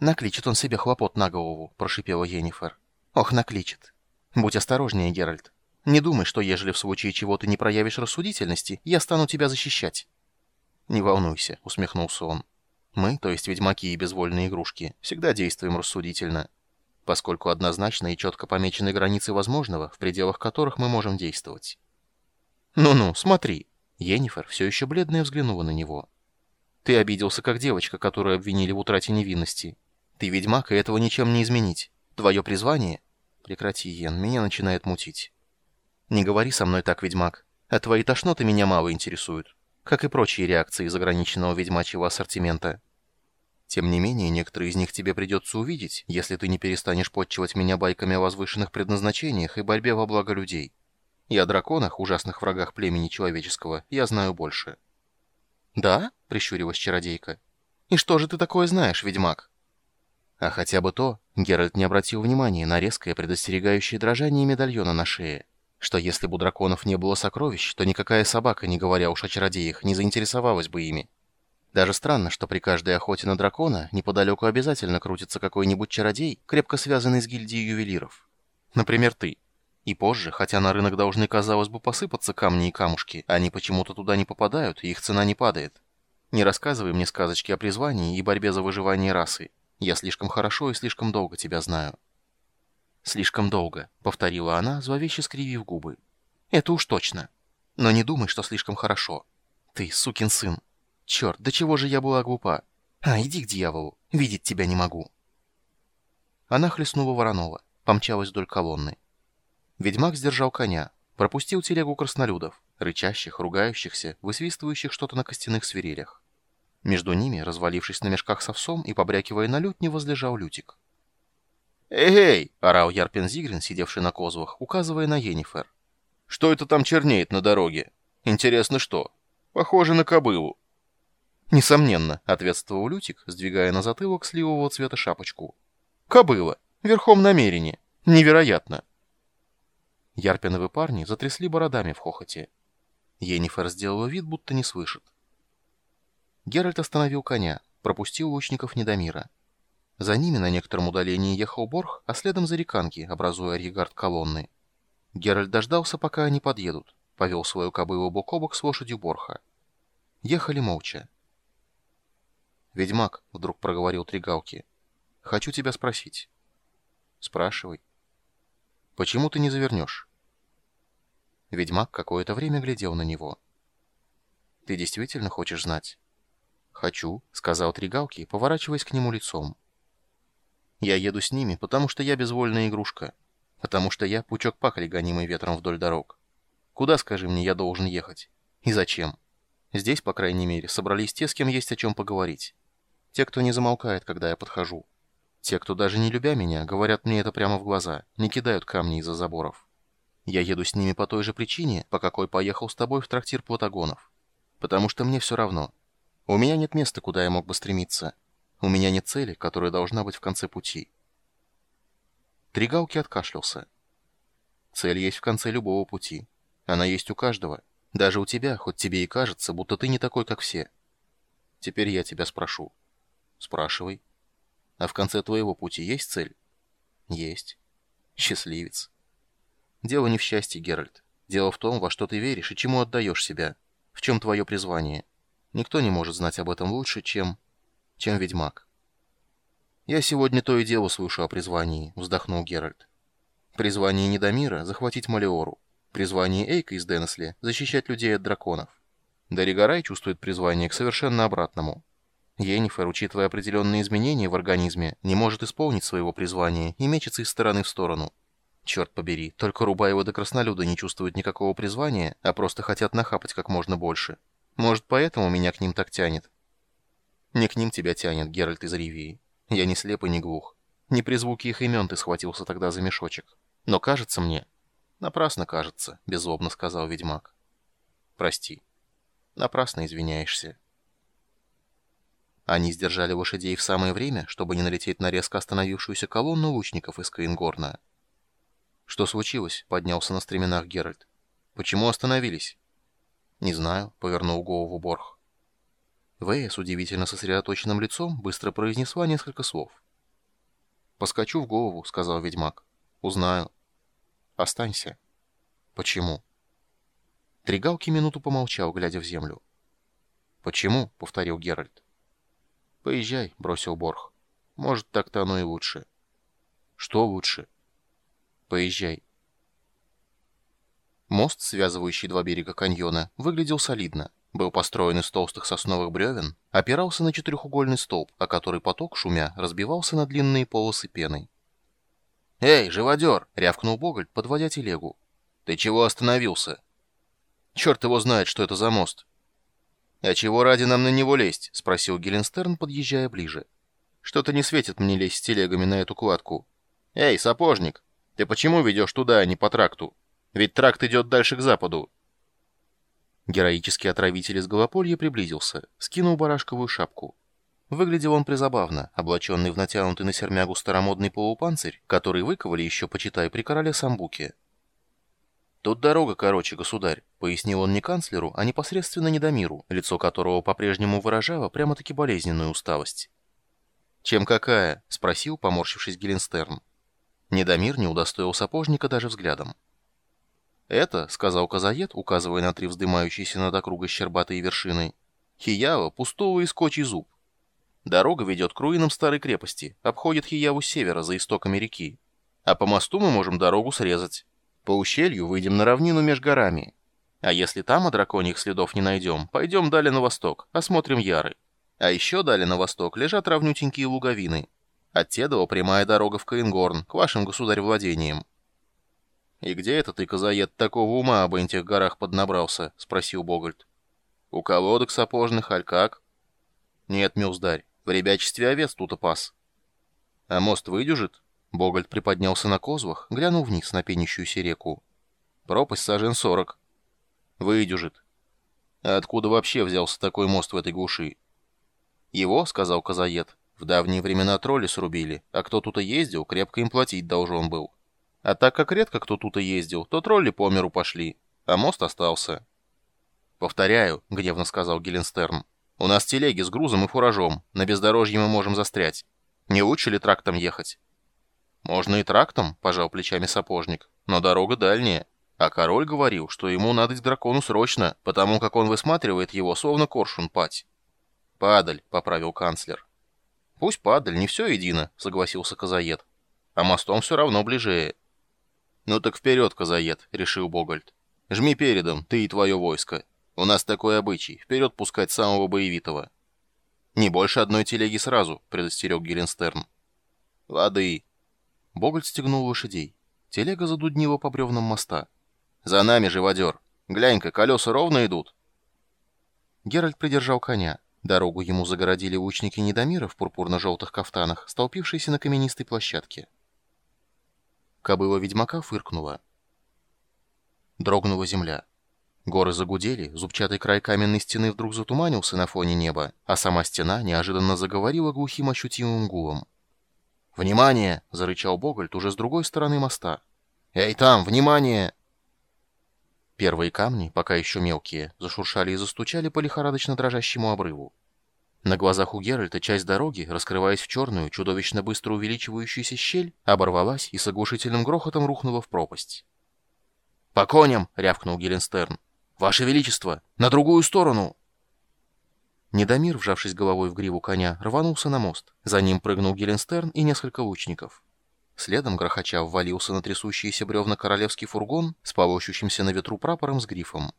«Накличет он себе хлопот на голову», — прошипела Енифер. «Ох, накличет. Будь осторожнее, Геральт. Не думай, что ежели в случае чего ты не проявишь рассудительности, я стану тебя защищать». «Не волнуйся», — усмехнулся он. «Мы, то есть ведьмаки и безвольные игрушки, всегда действуем рассудительно, поскольку однозначно и четко помечены границы возможного, в пределах которых мы можем действовать». «Ну-ну, смотри». Енифер все еще бледная взглянула на него. «Ты обиделся, как девочка, которую обвинили в утрате невинности. Ты ведьмак, и этого ничем не изменить. Твое призвание...» «Прекрати, Йен, меня начинает мутить». «Не говори со мной так, ведьмак. А твои тошноты меня мало интересуют, как и прочие реакции из ограниченного ведьмачьего ассортимента. Тем не менее, некоторые из них тебе придется увидеть, если ты не перестанешь подчивать меня байками о возвышенных предназначениях и борьбе во благо людей. И о драконах, ужасных врагах племени человеческого, я знаю больше». «Да?» — прищурилась чародейка. «И что же ты такое знаешь, ведьмак?» А хотя бы то, Геральт не обратил внимания на резкое предостерегающее дрожание медальона на шее, что если бы у драконов не было сокровищ, то никакая собака, не говоря уж о чародеях, не заинтересовалась бы ими. Даже странно, что при каждой охоте на дракона неподалеку обязательно крутится какой-нибудь чародей, крепко связанный с гильдией ювелиров. Например, ты. И позже, хотя на рынок должны, казалось бы, посыпаться камни и камушки, они почему-то туда не попадают, и их цена не падает. Не рассказывай мне сказочки о призвании и борьбе за выживание расы. Я слишком хорошо и слишком долго тебя знаю». «Слишком долго», — повторила она, зловеще скривив губы. «Это уж точно. Но не думай, что слишком хорошо. Ты, сукин сын. Черт, до чего же я была глупа? А, иди к дьяволу. Видеть тебя не могу». Она хлестнула Воронова, помчалась вдоль колонны. Ведьмак сдержал коня, пропустил телегу краснолюдов, рычащих, ругающихся, высвистывающих что-то на костяных свирелях. Между ними, развалившись на мешках с овсом и побрякивая на лютне, возлежал Лютик. «Эй!» — орал Ярпин Зигрин, сидевший на козлах, указывая на Енифер. «Что это там чернеет на дороге? Интересно, что? Похоже на кобылу». «Несомненно», — ответствовал Лютик, сдвигая на затылок сливового цвета шапочку. «Кобыла! Верхом намерение! Невероятно!» Ярпиновы парни затрясли бородами в хохоте. Енифер сделала вид, будто не слышит. Геральт остановил коня, пропустил лучников Недомира. За ними на некотором удалении ехал Борх, а следом за реканки, образуя арьегард колонны. Геральт дождался, пока они подъедут, повел свою кобылу бок о бок с лошадью Борха. Ехали молча. «Ведьмак», — вдруг проговорил Тригалки, — «хочу тебя спросить». «Спрашивай». «Почему ты не завернешь?» Ведьмак какое-то время глядел на него. «Ты действительно хочешь знать?» «Хочу», — сказал Тригалки, поворачиваясь к нему лицом. «Я еду с ними, потому что я безвольная игрушка. Потому что я пучок пахли, гонимый ветром вдоль дорог. Куда, скажи мне, я должен ехать? И зачем? Здесь, по крайней мере, собрались те, с кем есть о чем поговорить. Те, кто не замолкает, когда я подхожу. Те, кто даже не любя меня, говорят мне это прямо в глаза, не кидают камни из-за заборов. Я еду с ними по той же причине, по какой поехал с тобой в трактир Платагонов. Потому что мне все равно». У меня нет места, куда я мог бы стремиться. У меня нет цели, которая должна быть в конце пути. Тригалки откашлялся. Цель есть в конце любого пути. Она есть у каждого. Даже у тебя, хоть тебе и кажется, будто ты не такой, как все. Теперь я тебя спрошу. Спрашивай. А в конце твоего пути есть цель? Есть. Счастливец. Дело не в счастье, Геральт. Дело в том, во что ты веришь и чему отдаешь себя. В чем твое призвание. Никто не может знать об этом лучше, чем... чем ведьмак. «Я сегодня то и дело слышу о призвании», — вздохнул Геральт. «Призвание Недомира — захватить Малиору. Призвание Эйка из Денесли — защищать людей от драконов. Даригарай чувствует призвание к совершенно обратному. Йеннифер, учитывая определенные изменения в организме, не может исполнить своего призвания и мечется из стороны в сторону. Черт побери, только Рубаева до Краснолюда не чувствуют никакого призвания, а просто хотят нахапать как можно больше. Может, поэтому меня к ним так тянет? Не к ним тебя тянет, Геральт из Ривии. Я не слеп и не глух. Не при звуке их имен ты схватился тогда за мешочек. Но кажется мне... Напрасно кажется, беззлобно сказал ведьмак. Прости. Напрасно извиняешься. Они сдержали лошадей в самое время, чтобы не налететь на резко остановившуюся колонну лучников из Каингорна. «Что случилось?» — поднялся на стременах Геральт. «Почему остановились?» «Не знаю», — повернул голову Борх. Вэя с удивительно сосредоточенным лицом быстро произнесла несколько слов. «Поскочу в голову», — сказал ведьмак. «Узнаю». «Останься». «Почему?» Тригалки минуту помолчал, глядя в землю. «Почему?» — повторил Геральт. «Поезжай», — бросил Борх. «Может, так-то оно и лучше». «Что лучше?» «Поезжай». Мост, связывающий два берега каньона, выглядел солидно. Был построен из толстых сосновых бревен, опирался на четырехугольный столб, о который поток, шумя, разбивался на длинные полосы пены. «Эй, живодер!» — рявкнул Богольд, подводя телегу. «Ты чего остановился?» «Черт его знает, что это за мост!» «А чего ради нам на него лезть?» — спросил Геленстерн, подъезжая ближе. «Что-то не светит мне лезть с телегами на эту кладку». «Эй, сапожник, ты почему ведешь туда, а не по тракту? Ведь тракт идет дальше к западу». Героический отравитель из Голополья приблизился, скинул барашковую шапку. Выглядел он призабавно, облаченный в натянутый на сермягу старомодный полупанцирь, который выковали еще, почитай, при короле Самбуке. «Тут дорога короче, государь», — пояснил он не канцлеру, а непосредственно Недомиру, лицо которого по-прежнему выражало прямо-таки болезненную усталость. «Чем какая?» — спросил, поморщившись Геленстерн. Недомир не удостоил сапожника даже взглядом. «Это», — сказал Казаед, указывая на три вздымающиеся над округой щербатые вершины, — «Хиява — пустого искочий зуб. Дорога ведет к руинам старой крепости, обходит Хияву с севера, за истоками реки. А по мосту мы можем дорогу срезать. По ущелью выйдем на равнину меж горами. А если там о драконьих следов не найдем, пойдем далее на восток, осмотрим Яры. А еще далее на восток лежат равнютенькие луговины. От Тедова прямая дорога в Каингорн, к вашим государь-владениям. «И где это ты, козаед, такого ума об этих горах поднабрался?» — спросил Богольд. «У колодок сапожных, аль как?» «Нет, милздарь, в ребячестве овец тут опас». «А мост выдюжит?» Богольд приподнялся на козлах, глянул вниз на пенящуюся реку. «Пропасть сажен сорок». «Выдюжит». «А откуда вообще взялся такой мост в этой глуши?» «Его, — сказал Казаед, — в давние времена тролли срубили, а кто тут и ездил, крепко им платить должен был». А так как редко кто тут и ездил, то тролли по миру пошли, а мост остался. «Повторяю», — гневно сказал Геленстерн, — «у нас телеги с грузом и фуражом, на бездорожье мы можем застрять. Не лучше ли трактом ехать?» «Можно и трактом», — пожал плечами сапожник, — «но дорога дальняя. А король говорил, что ему надо к дракону срочно, потому как он высматривает его, словно коршун пать». «Падаль», — поправил канцлер. «Пусть падаль, не все едино», — согласился Казаед. «А мостом все равно ближее». «Ну так вперед, Казаед», — решил Богольд. «Жми передом, ты и твое войско. У нас такой обычай, вперед пускать самого боевитого». «Не больше одной телеги сразу», — предостерег Геленстерн. «Лады». Богольд стегнул лошадей. Телега задуднила по бревнам моста. «За нами, живодер! Глянь-ка, колеса ровно идут!» Геральт придержал коня. Дорогу ему загородили лучники Недомира в пурпурно-желтых кафтанах, столпившиеся на каменистой площадке. Кобыла ведьмака фыркнула. Дрогнула земля. Горы загудели, зубчатый край каменной стены вдруг затуманился на фоне неба, а сама стена неожиданно заговорила глухим ощутимым гулом. «Внимание!» — зарычал Богольд уже с другой стороны моста. «Эй, там, внимание!» Первые камни, пока еще мелкие, зашуршали и застучали по лихорадочно дрожащему обрыву. На глазах у Геральта часть дороги, раскрываясь в черную, чудовищно быстро увеличивающуюся щель, оборвалась и с оглушительным грохотом рухнула в пропасть. «По коням!» — рявкнул Геленстерн. «Ваше Величество! На другую сторону!» Недомир, вжавшись головой в гриву коня, рванулся на мост. За ним прыгнул Геленстерн и несколько лучников. Следом грохоча ввалился на трясущиеся бревна королевский фургон с полощущимся на ветру прапором с грифом.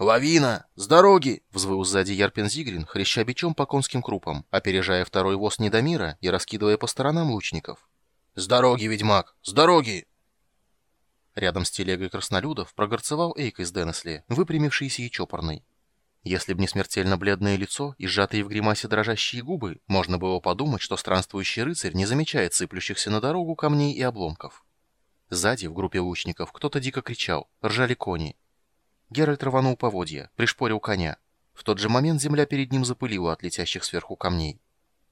«Лавина! С дороги!» — взвыл сзади Ярпин Зигрин, хряща бичом по конским крупам, опережая второй воз Недомира и раскидывая по сторонам лучников. «С дороги, ведьмак! С дороги!» Рядом с телегой краснолюдов прогорцевал Эйк из Денесли, выпрямившийся и чопорный. Если б не смертельно бледное лицо и сжатые в гримасе дрожащие губы, можно было подумать, что странствующий рыцарь не замечает сыплющихся на дорогу камней и обломков. Сзади, в группе лучников, кто-то дико кричал, ржали кони. Геральт рванул поводья, пришпорил коня. В тот же момент земля перед ним запылила от летящих сверху камней.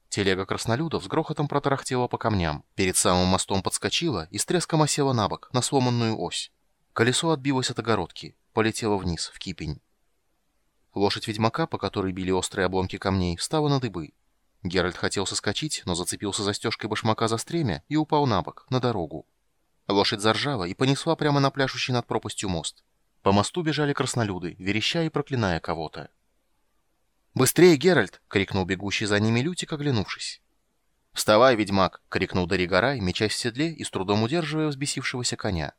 Телега краснолюдов с грохотом протарахтела по камням, перед самым мостом подскочила и с треском осела на бок, на сломанную ось. Колесо отбилось от огородки, полетело вниз, в кипень. Лошадь ведьмака, по которой били острые обломки камней, встала на дыбы. Геральт хотел соскочить, но зацепился застежкой башмака за стремя и упал на бок, на дорогу. Лошадь заржала и понесла прямо на пляшущий над пропастью мост. По мосту бежали краснолюды, вереща и проклиная кого-то. «Быстрее, Геральт!» — крикнул бегущий за ними Лютик, оглянувшись. «Вставай, ведьмак!» — крикнул Даригарай, мечась в седле и с трудом удерживая взбесившегося коня.